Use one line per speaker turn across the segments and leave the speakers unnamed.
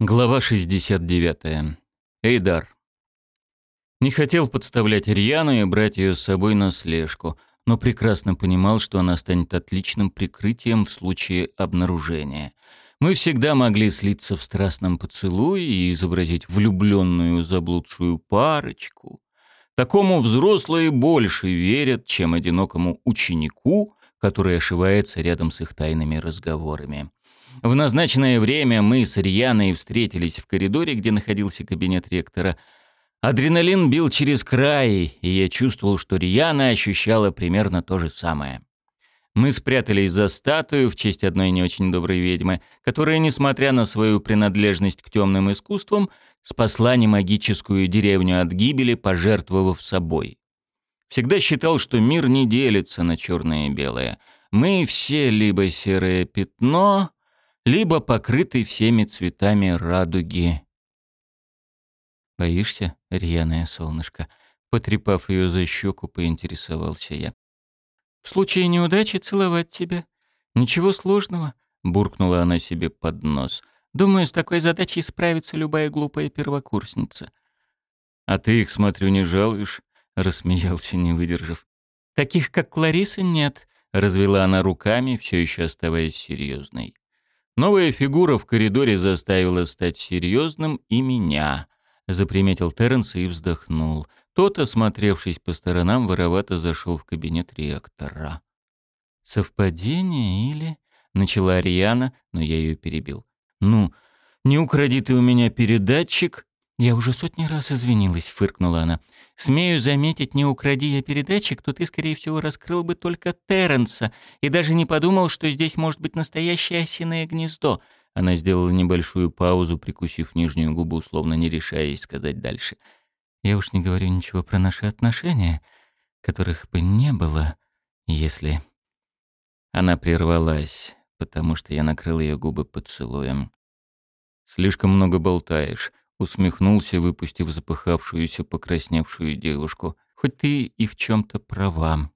Глава 69. Эйдар. Не хотел подставлять Рьяну и брать ее с собой на слежку, но прекрасно понимал, что она станет отличным прикрытием в случае обнаружения. Мы всегда могли слиться в страстном поцелуе и изобразить влюбленную заблудшую парочку. Такому взрослые больше верят, чем одинокому ученику, который ошивается рядом с их тайными разговорами. В назначенное время мы с Рьяной встретились в коридоре, где находился кабинет ректора. Адреналин бил через край, и я чувствовал, что Рьяна ощущала примерно то же самое. Мы спрятались за статую в честь одной не очень доброй ведьмы, которая, несмотря на свою принадлежность к темным искусствам, спасла немагическую деревню от гибели, пожертвовав собой. Всегда считал, что мир не делится на черное и белое. Мы все либо серое пятно, либо покрытый всеми цветами радуги. «Боишься, рьяное солнышко?» Потрепав ее за щеку, поинтересовался я. «В случае неудачи целовать тебя. Ничего сложного», — буркнула она себе под нос. «Думаю, с такой задачей справится любая глупая первокурсница». «А ты их, смотрю, не жалуешь?» — рассмеялся, не выдержав. «Таких, как Клариса, нет», — развела она руками, все еще оставаясь серьезной. Новая фигура в коридоре заставила стать серьезным и меня. Заприметил Терренс и вздохнул. Тот, осмотревшись по сторонам, воровато зашел в кабинет ректора. «Совпадение или...» — начала Ариана, но я ее перебил. «Ну, не укради ты у меня передатчик!» «Я уже сотни раз извинилась», — фыркнула она. «Смею заметить, не укради я передатчик, то ты, скорее всего, раскрыл бы только Терренса и даже не подумал, что здесь может быть настоящее осиное гнездо». Она сделала небольшую паузу, прикусив нижнюю губу, словно не решаясь сказать дальше. «Я уж не говорю ничего про наши отношения, которых бы не было, если...» Она прервалась, потому что я накрыл ее губы поцелуем. «Слишком много болтаешь», усмехнулся, выпустив запыхавшуюся, покрасневшую девушку. «Хоть ты и в чем-то права».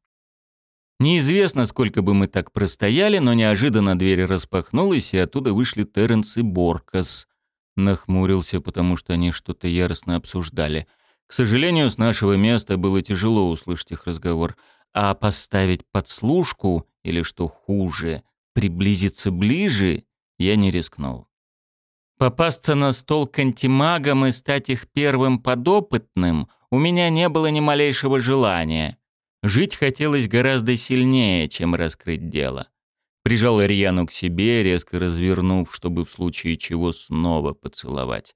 Неизвестно, сколько бы мы так простояли, но неожиданно дверь распахнулась, и оттуда вышли Терренс и Боркас. Нахмурился, потому что они что-то яростно обсуждали. К сожалению, с нашего места было тяжело услышать их разговор, а поставить подслушку, или что хуже, приблизиться ближе, я не рискнул. Попасться на стол к антимагам и стать их первым подопытным у меня не было ни малейшего желания. Жить хотелось гораздо сильнее, чем раскрыть дело. Прижал Рьяну к себе, резко развернув, чтобы в случае чего снова поцеловать.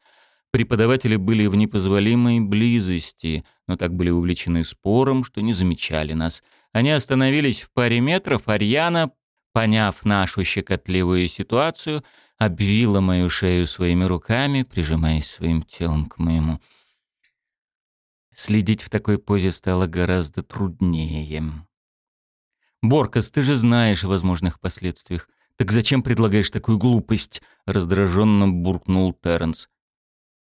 Преподаватели были в непозволимой близости, но так были увлечены спором, что не замечали нас. Они остановились в паре метров, а Рьяна, поняв нашу щекотливую ситуацию, обвила мою шею своими руками, прижимаясь своим телом к моему. Следить в такой позе стало гораздо труднее. «Боркас, ты же знаешь о возможных последствиях. Так зачем предлагаешь такую глупость?» — раздраженно буркнул Терренс.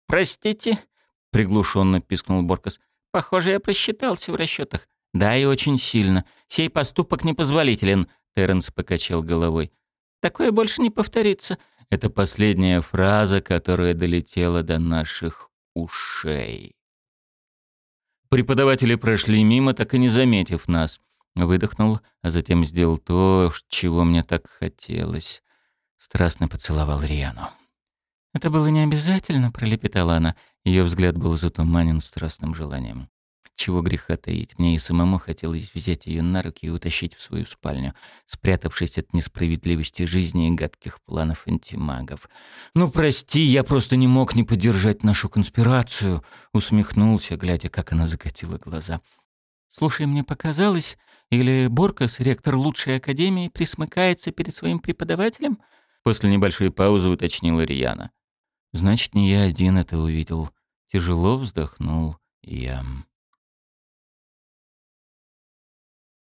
«Простите?» — приглушенно пискнул Боркас. «Похоже, я просчитался в расчетах. «Да, и очень сильно. Сей поступок непозволителен», — Терренс покачал головой. «Такое больше не повторится. Это последняя фраза, которая долетела до наших ушей. Преподаватели прошли мимо, так и не заметив нас. Выдохнул, а затем сделал то, чего мне так хотелось. Страстно поцеловал Риану. «Это было не обязательно», — пролепетала она. Ее взгляд был затуманен страстным желанием. Чего греха таить, мне и самому хотелось взять ее на руки и утащить в свою спальню, спрятавшись от несправедливости жизни и гадких планов антимагов. «Ну, прости, я просто не мог не поддержать нашу конспирацию», — усмехнулся, глядя, как она закатила глаза. «Слушай, мне показалось, или Боркас, ректор лучшей академии, присмыкается перед своим преподавателем?» После небольшой паузы уточнила Рьяна. «Значит, не я один это увидел». Тяжело вздохнул я.